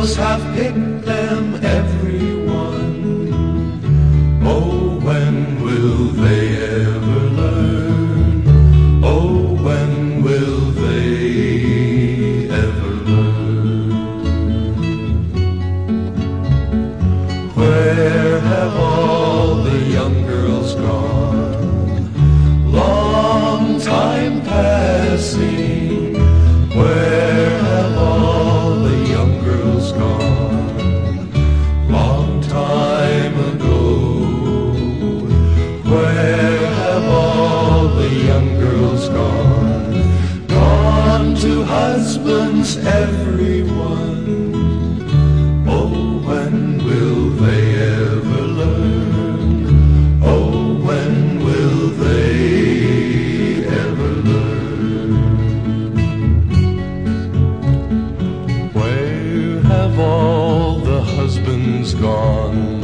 angels have picked them everywhere. Husbands, everyone. Oh, when will they ever learn? Oh, when will they ever learn? Where have all the husbands gone?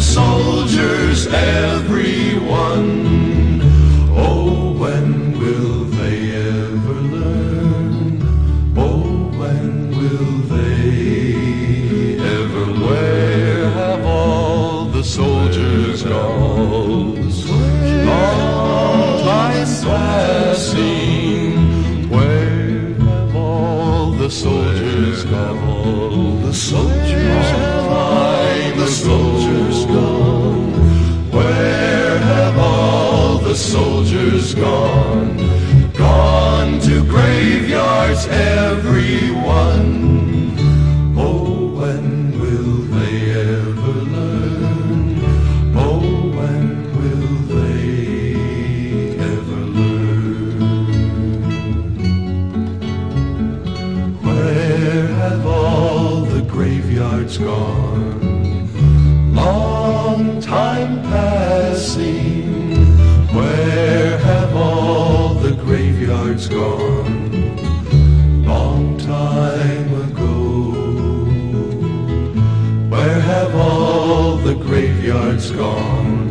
Soldiers, everyone. Oh, when will they ever learn? Oh, when will they ever learn? Where have all the soldiers gone? Long time passing. Where have all the soldiers gone? The soldiers soldiers gone? Gone to graveyards, everyone. Oh, when will they ever learn? Oh, when will they ever learn? Where have all the graveyards gone? Long time passing. Where have all the graveyards gone? Long time ago. Where have all the graveyards gone?